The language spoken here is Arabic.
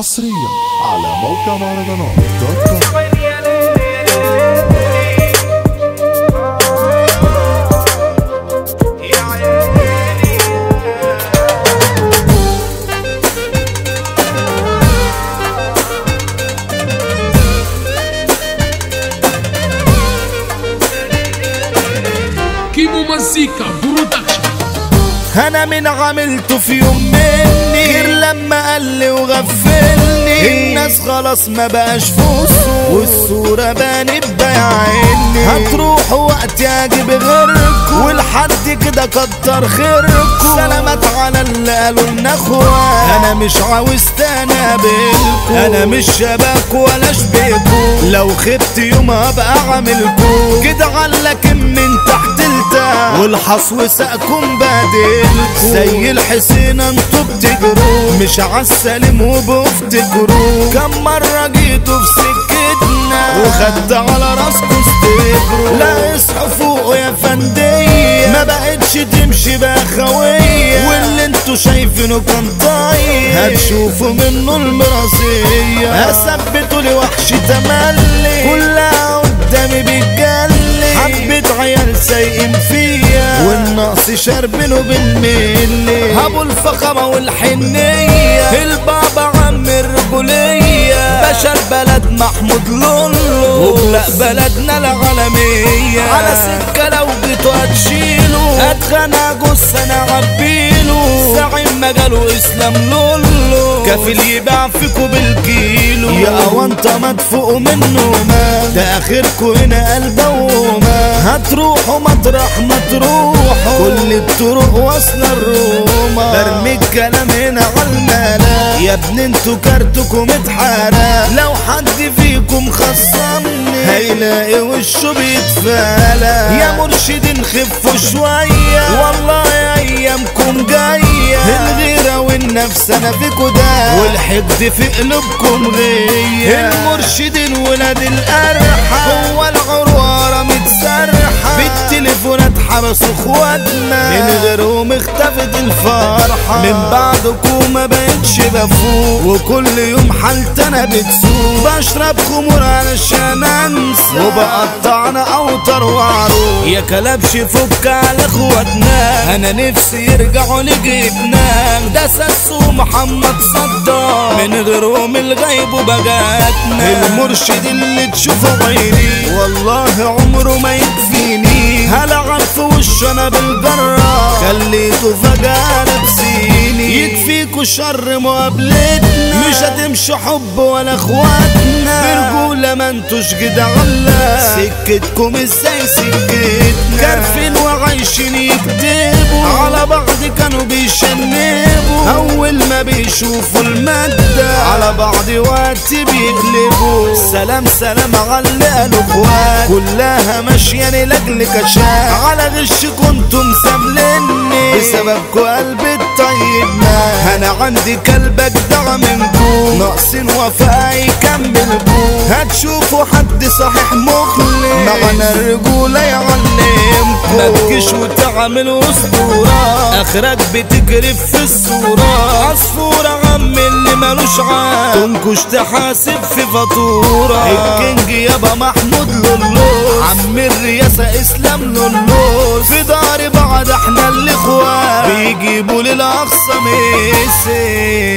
حصريا على موقع مهرجانات dot com كيمو مزيكا production أنا من عملته في يوم مني غير لما قال لي وغفلني. الناس خلاص ما بقاش فوسه والصورة بانت بعيني هتروحوا وقت أجيب غيركم. والحد كده كتر خيركم. سلامات على اللي قالوا لنا اخوات. أنا مش عاوز تنابلكم. أنا مش شبك ولا شبيكم لو خبت يوم هبقى عاملكم. كده علك من تحت والحصو ساقكم بادلكم زي الحسين أنتوا بتجروا. مش عالسلم وبفتكروا كم مرة جيتوا في سكتنا. وخدت على راسكوا استجروا. لا اصحوا فوق يا فندية. ما بقتش تمشي بأخوية واللي أنتوا شايفينه كان طاير. هتشوفوا منه المراسية هثبتوا لي وحش تملي. كلها قدامي بتجلي. حبة عيال سايقين فيا. والنقص شاربينه بالملي ابو الفخامة والحنية. البابا عم الرجولية؟ باشا البلد محمود لولو. وبلا بلدنا العالمية. على سكة لو جيتوا هتشيلوا اتخانق جث أنا عبيله مجاله إسلام لولو. كفيل يبيع فيكوا بالكيلو. يا وانت مدفوق منه ما. ده اخركوا هنا قلبه وما. هتروحوا مطرح ما تروحوا كل الطرق واصلة الروما. برمي الكلام هنا على الملا يا ابن أنتوا كارتكم اتحرق لو حد فيكم خصمني هيلاقي وشه بيتفالى يا مرشدين خفوا شوية. والله أيامكم جاية الغيره والنفس أنا فيكوا ده والحقد في قلوبكم غية. المرشدين ولاد القرحه هو العرواره متسرحة. بالتليفونات حبسوا اخواتنا من غيرهم اختفت الفرحة. من بعدكم ما بقتش بفوق وكل يوم حالتي أنا بتسوق. بشرب خمور علشان انسى وبقطعنا أوتر وعروق. يا كلبش فك على أخواتنا. أنا نفسي يرجعوا لجيبنا. ده ساسو محمد صدام. من غيرهم الغيب وبجاتنا المرشد اللي تشوفه غيري والله عمره ما يكفيني. في وش أنا بالجرة خليته فجأة لابسيني يكفيكوا شر مقابلتنا. مش هتمشي حب ولا أخواتنا. برجولة ما انتوش جدعنا سكتكم إزاي سكتنا؟ كارفين بيشوفوا المادة. على بعض وقت بيقلبوا. سلام سلام على اللي قالوا اخوات كلها ماشية لأجل كشاف. على غش كنتم سامليني. بسببكوا قلبي الطيب مات أنا عندي كلب اجدع منكم. ناقصين وفاء يكملكم هتشوفوا حد صحيح مخلص. معنى الرجولة يعلمكم. ما تجيش وتعمل اسطورة أخرك بتكرف في الصورة. عصفورة عم اللي ملوش عام. تنكش تحاسب في فاتورة. الكينج يابا محمود لولوس. عم الرياسة إسلام لولوس. في